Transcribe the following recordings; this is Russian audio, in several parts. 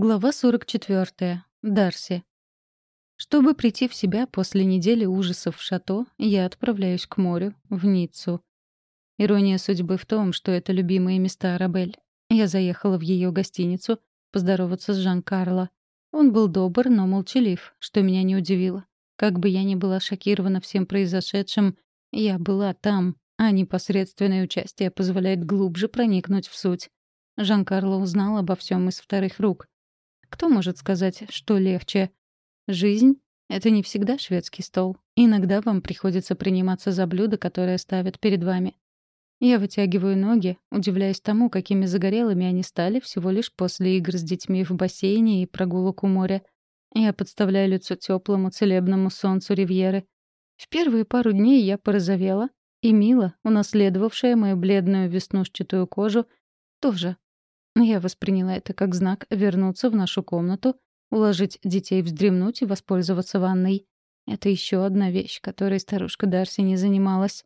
Глава 44. Дарси. Чтобы прийти в себя после недели ужасов в шато, я отправляюсь к морю, в Ниццу. Ирония судьбы в том, что это любимые места Арабель. Я заехала в ее гостиницу поздороваться с Жан-Карло. Он был добр, но молчалив, что меня не удивило. Как бы я ни была шокирована всем произошедшим, я была там, а непосредственное участие позволяет глубже проникнуть в суть. Жан-Карло узнал обо всем из вторых рук — кто может сказать, что легче? Жизнь — это не всегда шведский стол. Иногда вам приходится приниматься за блюдо, которое ставят перед вами. Я вытягиваю ноги, удивляясь тому, какими загорелыми они стали всего лишь после игр с детьми в бассейне и прогулок у моря. Я подставляю лицо теплому целебному солнцу Ривьеры. В первые пару дней я порозовела, и Мила, унаследовавшая мою бледную веснушчатую кожу, тоже я восприняла это как знак вернуться в нашу комнату, уложить детей вздремнуть и воспользоваться ванной. Это еще одна вещь, которой старушка Дарси не занималась.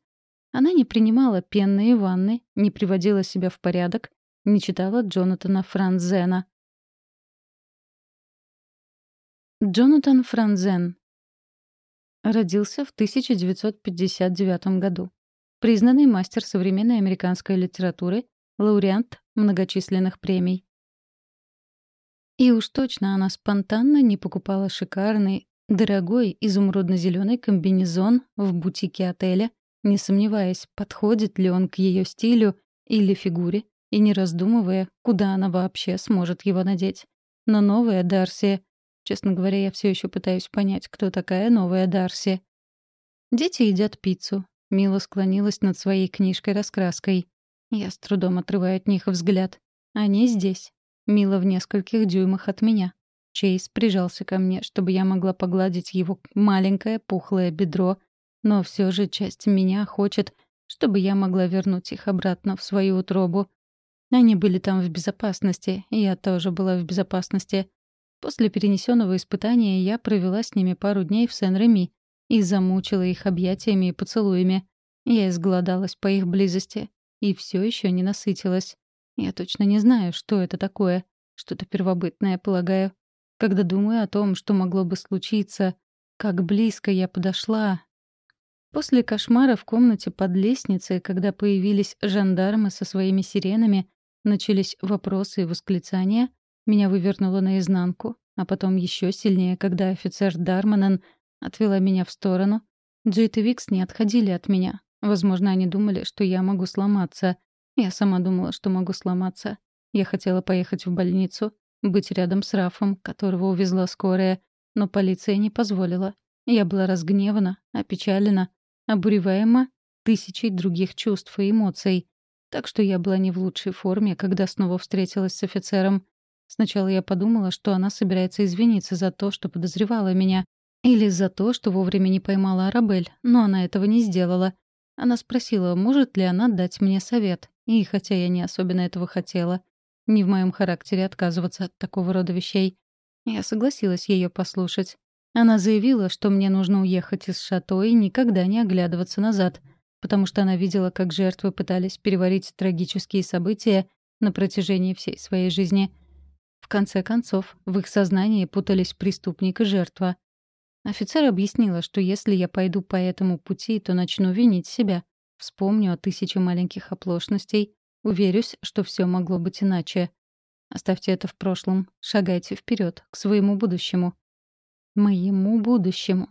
Она не принимала пенные ванны, не приводила себя в порядок, не читала Джонатана Франзена. Джонатан Франзен родился в 1959 году. Признанный мастер современной американской литературы, лауреат многочисленных премий. И уж точно она спонтанно не покупала шикарный, дорогой изумрудно-зеленый комбинезон в бутике отеля, не сомневаясь, подходит ли он к ее стилю или фигуре, и не раздумывая, куда она вообще сможет его надеть. Но новая Дарси... Честно говоря, я все еще пытаюсь понять, кто такая новая Дарси. Дети едят пиццу. Мила склонилась над своей книжкой-раскраской. Я с трудом отрываю от них взгляд. Они здесь. Мила в нескольких дюймах от меня. Чейз прижался ко мне, чтобы я могла погладить его маленькое пухлое бедро, но все же часть меня хочет, чтобы я могла вернуть их обратно в свою утробу. Они были там в безопасности, и я тоже была в безопасности. После перенесенного испытания я провела с ними пару дней в Сен-Реми и замучила их объятиями и поцелуями. Я изголодалась по их близости, и все еще не насытилась. Я точно не знаю, что это такое. Что-то первобытное, полагаю. Когда думаю о том, что могло бы случиться, как близко я подошла. После кошмара в комнате под лестницей, когда появились жандармы со своими сиренами, начались вопросы и восклицания, меня вывернуло наизнанку, а потом еще сильнее, когда офицер Дарманен отвела меня в сторону. Джейт и Викс не отходили от меня, Возможно, они думали, что я могу сломаться. Я сама думала, что могу сломаться. Я хотела поехать в больницу, быть рядом с Рафом, которого увезла скорая, но полиция не позволила. Я была разгневана, опечалена, обуреваема тысячей других чувств и эмоций. Так что я была не в лучшей форме, когда снова встретилась с офицером. Сначала я подумала, что она собирается извиниться за то, что подозревала меня, или за то, что вовремя не поймала Арабель, но она этого не сделала. Она спросила, может ли она дать мне совет. И хотя я не особенно этого хотела, не в моем характере отказываться от такого рода вещей, я согласилась ее послушать. Она заявила, что мне нужно уехать из шато и никогда не оглядываться назад, потому что она видела, как жертвы пытались переварить трагические события на протяжении всей своей жизни. В конце концов, в их сознании путались преступник и жертва. Офицер объяснила, что если я пойду по этому пути, то начну винить себя. Вспомню о тысяче маленьких оплошностей, уверюсь, что все могло быть иначе. Оставьте это в прошлом, шагайте вперед к своему будущему. Моему будущему.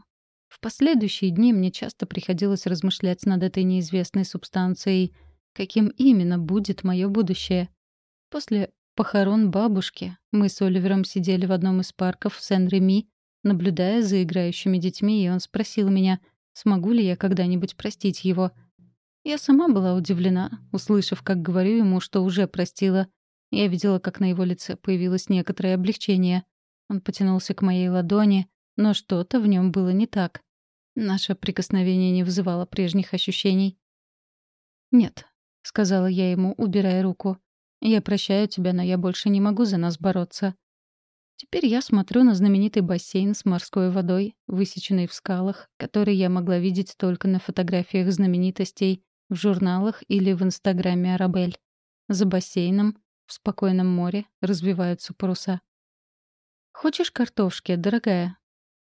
В последующие дни мне часто приходилось размышлять над этой неизвестной субстанцией. Каким именно будет мое будущее? После похорон бабушки мы с Оливером сидели в одном из парков в Сен-Реми наблюдая за играющими детьми, он спросил меня, смогу ли я когда-нибудь простить его. Я сама была удивлена, услышав, как говорю ему, что уже простила. Я видела, как на его лице появилось некоторое облегчение. Он потянулся к моей ладони, но что-то в нем было не так. Наше прикосновение не вызывало прежних ощущений. «Нет», — сказала я ему, убирая руку. «Я прощаю тебя, но я больше не могу за нас бороться. Теперь я смотрю на знаменитый бассейн с морской водой, высеченный в скалах, который я могла видеть только на фотографиях знаменитостей, в журналах или в инстаграме Арабель. За бассейном, в спокойном море, развиваются паруса. «Хочешь картошки, дорогая?»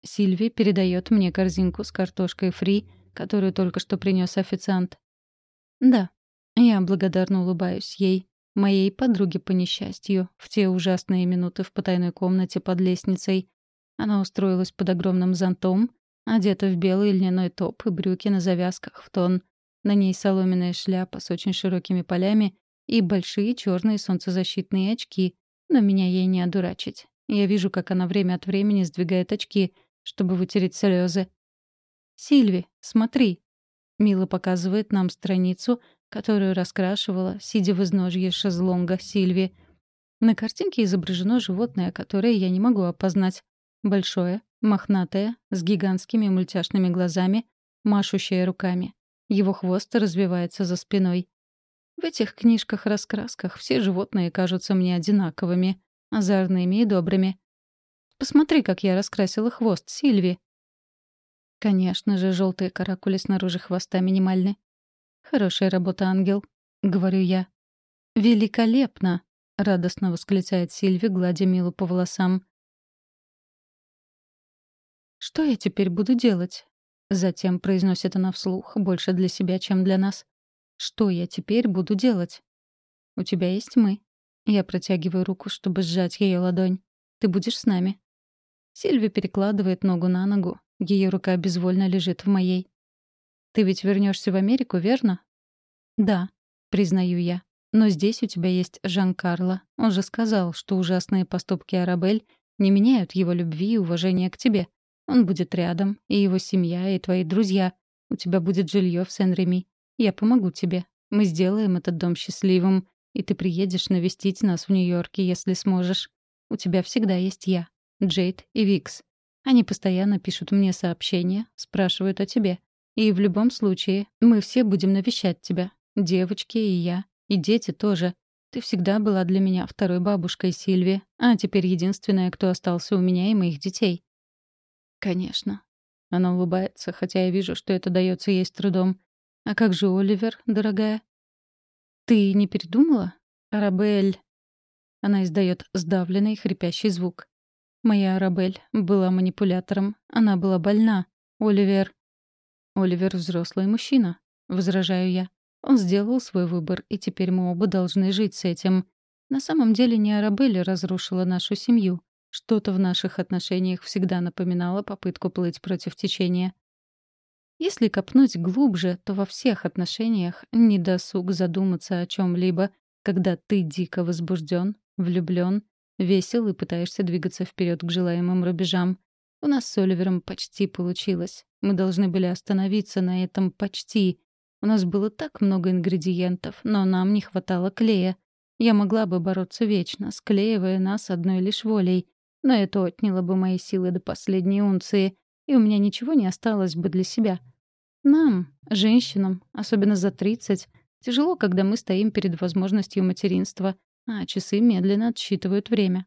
Сильви передает мне корзинку с картошкой фри, которую только что принес официант. «Да». Я благодарно улыбаюсь ей, моей подруге по несчастью, в те ужасные минуты в потайной комнате под лестницей. Она устроилась под огромным зонтом, одета в белый льняной топ и брюки на завязках в тон. На ней соломенная шляпа с очень широкими полями и большие черные солнцезащитные очки, но меня ей не одурачить. Я вижу, как она время от времени сдвигает очки, чтобы вытереть слезы. «Сильви, смотри!» Мила показывает нам страницу, которую раскрашивала, сидя в изножье шезлонга Сильви. На картинке изображено животное, которое я не могу опознать. Большое, мохнатое, с гигантскими мультяшными глазами, машущее руками. Его хвост развивается за спиной. В этих книжках-раскрасках все животные кажутся мне одинаковыми, озорными и добрыми. Посмотри, как я раскрасила хвост Сильви. Конечно же, желтые каракули снаружи хвоста минимальны. «Хорошая работа, ангел», — говорю я. «Великолепно!» — радостно восклицает Сильви, гладя Милу по волосам. «Что я теперь буду делать?» Затем произносит она вслух, больше для себя, чем для нас. «Что я теперь буду делать?» «У тебя есть мы». Я протягиваю руку, чтобы сжать ее ладонь. «Ты будешь с нами». Сильви перекладывает ногу на ногу. Ее рука безвольно лежит в моей. Ты ведь вернешься в Америку, верно? Да, признаю я. Но здесь у тебя есть Жан-Карло. Он же сказал, что ужасные поступки Арабель не меняют его любви и уважения к тебе. Он будет рядом, и его семья, и твои друзья. У тебя будет жилье в Сен-Реми. Я помогу тебе. Мы сделаем этот дом счастливым, и ты приедешь навестить нас в Нью-Йорке, если сможешь. У тебя всегда есть я, Джейд и Викс. Они постоянно пишут мне сообщения, спрашивают о тебе. И в любом случае, мы все будем навещать тебя. Девочки и я. И дети тоже. Ты всегда была для меня второй бабушкой Сильви, а теперь единственная, кто остался у меня и моих детей. Конечно. Она улыбается, хотя я вижу, что это дается ей с трудом. А как же Оливер, дорогая? Ты не передумала? Арабель. Она издает сдавленный, хрипящий звук. Моя Арабель была манипулятором. Она была больна. Оливер... Оливер — взрослый мужчина, — возражаю я. Он сделал свой выбор, и теперь мы оба должны жить с этим. На самом деле не Арабелля разрушила нашу семью. Что-то в наших отношениях всегда напоминало попытку плыть против течения. Если копнуть глубже, то во всех отношениях не досуг задуматься о чем либо когда ты дико возбужден, влюблен, весел и пытаешься двигаться вперед к желаемым рубежам. У нас с Оливером почти получилось. Мы должны были остановиться на этом почти. У нас было так много ингредиентов, но нам не хватало клея. Я могла бы бороться вечно, склеивая нас одной лишь волей. Но это отняло бы мои силы до последней унции, и у меня ничего не осталось бы для себя. Нам, женщинам, особенно за 30, тяжело, когда мы стоим перед возможностью материнства, а часы медленно отсчитывают время.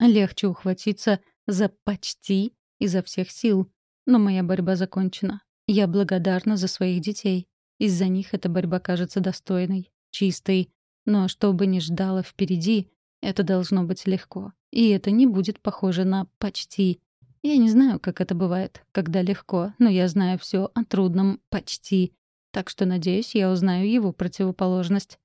Легче ухватиться за «почти» изо всех сил, но моя борьба закончена. Я благодарна за своих детей. Из-за них эта борьба кажется достойной, чистой. Но что бы ни ждало впереди, это должно быть легко. И это не будет похоже на «почти». Я не знаю, как это бывает, когда легко, но я знаю все о трудном «почти». Так что, надеюсь, я узнаю его противоположность.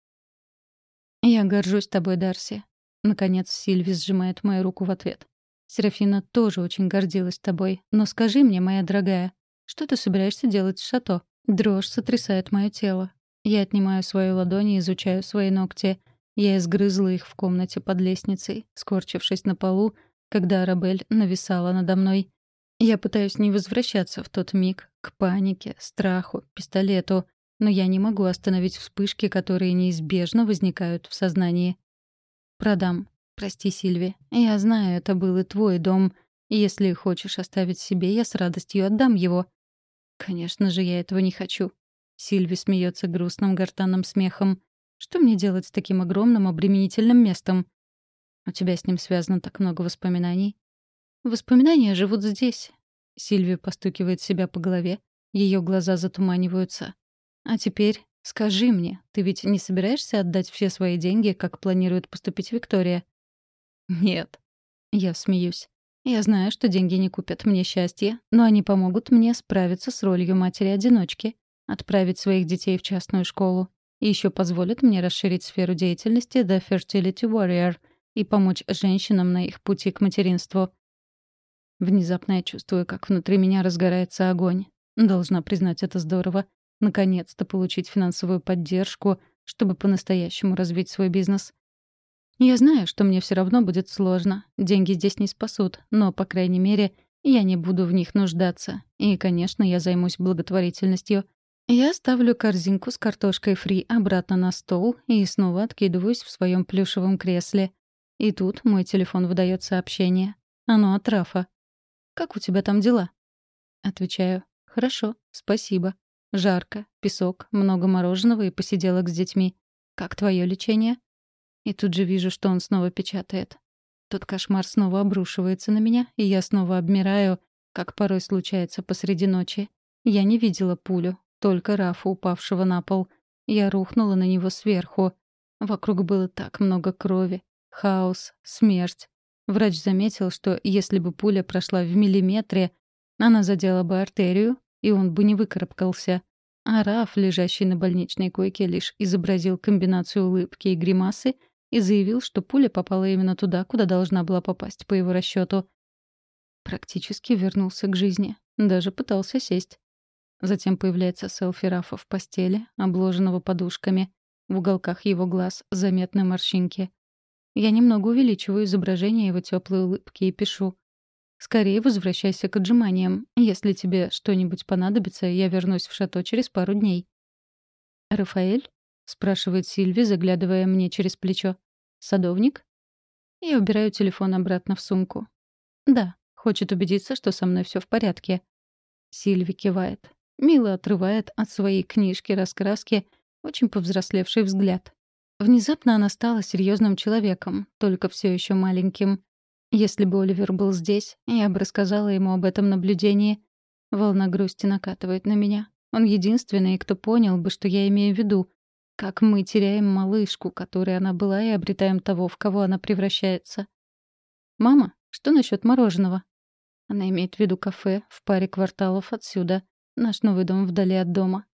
«Я горжусь тобой, Дарси». Наконец Сильви сжимает мою руку в ответ. Серафина тоже очень гордилась тобой. Но скажи мне, моя дорогая, что ты собираешься делать в шато? Дрожь сотрясает мое тело. Я отнимаю свою ладонь и изучаю свои ногти. Я изгрызла их в комнате под лестницей, скорчившись на полу, когда Арабель нависала надо мной. Я пытаюсь не возвращаться в тот миг к панике, страху, пистолету, но я не могу остановить вспышки, которые неизбежно возникают в сознании. Продам Прости, Сильви. Я знаю, это был и твой дом. если хочешь оставить себе, я с радостью отдам его. Конечно же, я этого не хочу. Сильви смеется грустным гортанным смехом. Что мне делать с таким огромным обременительным местом? У тебя с ним связано так много воспоминаний. Воспоминания живут здесь. Сильви постукивает себя по голове. Ее глаза затуманиваются. А теперь скажи мне, ты ведь не собираешься отдать все свои деньги, как планирует поступить Виктория? «Нет». Я смеюсь. Я знаю, что деньги не купят мне счастье, но они помогут мне справиться с ролью матери-одиночки, отправить своих детей в частную школу и еще позволят мне расширить сферу деятельности The Fertility Warrior и помочь женщинам на их пути к материнству. Внезапно я чувствую, как внутри меня разгорается огонь. Должна признать, это здорово. Наконец-то получить финансовую поддержку, чтобы по-настоящему развить свой бизнес. Я знаю, что мне все равно будет сложно. Деньги здесь не спасут, но, по крайней мере, я не буду в них нуждаться. И, конечно, я займусь благотворительностью. Я ставлю корзинку с картошкой фри обратно на стол и снова откидываюсь в своем плюшевом кресле. И тут мой телефон выдает сообщение. Оно от Рафа. «Как у тебя там дела?» Отвечаю. «Хорошо, спасибо. Жарко, песок, много мороженого и посиделок с детьми. Как твое лечение?» И тут же вижу, что он снова печатает. Тот кошмар снова обрушивается на меня, и я снова обмираю, как порой случается посреди ночи. Я не видела пулю, только Рафа, упавшего на пол. Я рухнула на него сверху. Вокруг было так много крови. Хаос, смерть. Врач заметил, что если бы пуля прошла в миллиметре, она задела бы артерию, и он бы не выкарабкался. А Раф, лежащий на больничной койке, лишь изобразил комбинацию улыбки и гримасы — и заявил, что пуля попала именно туда, куда должна была попасть, по его расчету. Практически вернулся к жизни. Даже пытался сесть. Затем появляется селфи Рафа в постели, обложенного подушками. В уголках его глаз заметны морщинки. Я немного увеличиваю изображение его теплой улыбки и пишу. «Скорее возвращайся к отжиманиям. Если тебе что-нибудь понадобится, я вернусь в шато через пару дней». «Рафаэль?» — спрашивает Сильви, заглядывая мне через плечо. «Садовник?» Я убираю телефон обратно в сумку. «Да, хочет убедиться, что со мной все в порядке». Сильви кивает. Мила отрывает от своей книжки раскраски очень повзрослевший взгляд. Внезапно она стала серьезным человеком, только все еще маленьким. Если бы Оливер был здесь, я бы рассказала ему об этом наблюдении. Волна грусти накатывает на меня. Он единственный, кто понял бы, что я имею в виду, как мы теряем малышку, которой она была, и обретаем того, в кого она превращается. «Мама, что насчет мороженого?» Она имеет в виду кафе в паре кварталов отсюда, наш новый дом вдали от дома.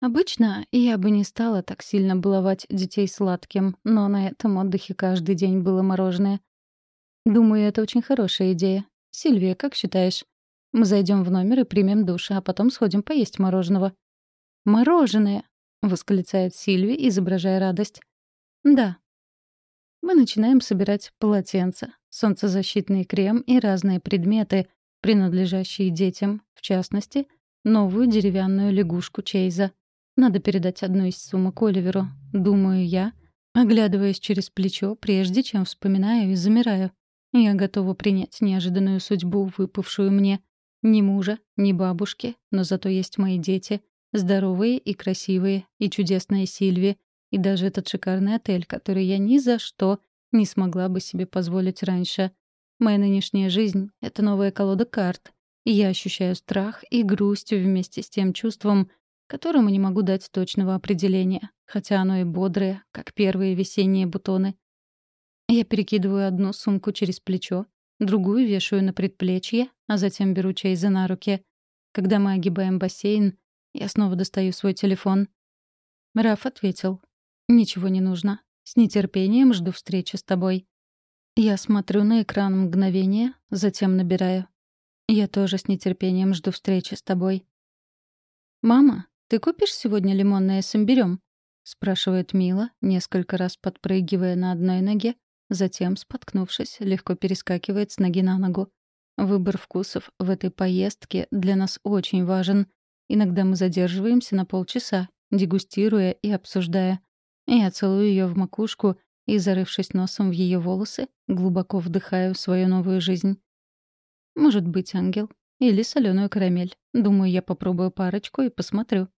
Обычно я бы не стала так сильно баловать детей сладким, но на этом отдыхе каждый день было мороженое. Думаю, это очень хорошая идея. Сильвия, как считаешь? Мы зайдем в номер и примем душ, а потом сходим поесть мороженого. Мороженое! — восклицает Сильви, изображая радость. «Да». Мы начинаем собирать полотенца, солнцезащитный крем и разные предметы, принадлежащие детям, в частности, новую деревянную лягушку Чейза. Надо передать одну из сумок Оливеру, думаю я, оглядываясь через плечо, прежде чем вспоминаю и замираю. Я готова принять неожиданную судьбу, выпавшую мне. Ни мужа, ни бабушки, но зато есть мои дети — Здоровые и красивые, и чудесная Сильви, и даже этот шикарный отель, который я ни за что не смогла бы себе позволить раньше. Моя нынешняя жизнь — это новая колода карт, и я ощущаю страх и грусть вместе с тем чувством, которому не могу дать точного определения, хотя оно и бодрое, как первые весенние бутоны. Я перекидываю одну сумку через плечо, другую вешаю на предплечье, а затем беру Чейза на руки. Когда мы огибаем бассейн, я снова достаю свой телефон. Раф ответил. «Ничего не нужно. С нетерпением жду встречи с тобой». Я смотрю на экран мгновение, затем набираю. «Я тоже с нетерпением жду встречи с тобой». «Мама, ты купишь сегодня лимонное с имбирём?» — спрашивает Мила, несколько раз подпрыгивая на одной ноге, затем, споткнувшись, легко перескакивает с ноги на ногу. Выбор вкусов в этой поездке для нас очень важен, Иногда мы задерживаемся на полчаса, дегустируя и обсуждая. Я целую ее в макушку и, зарывшись носом в ее волосы, глубоко вдыхаю свою новую жизнь. Может быть, ангел. Или соленую карамель. Думаю, я попробую парочку и посмотрю.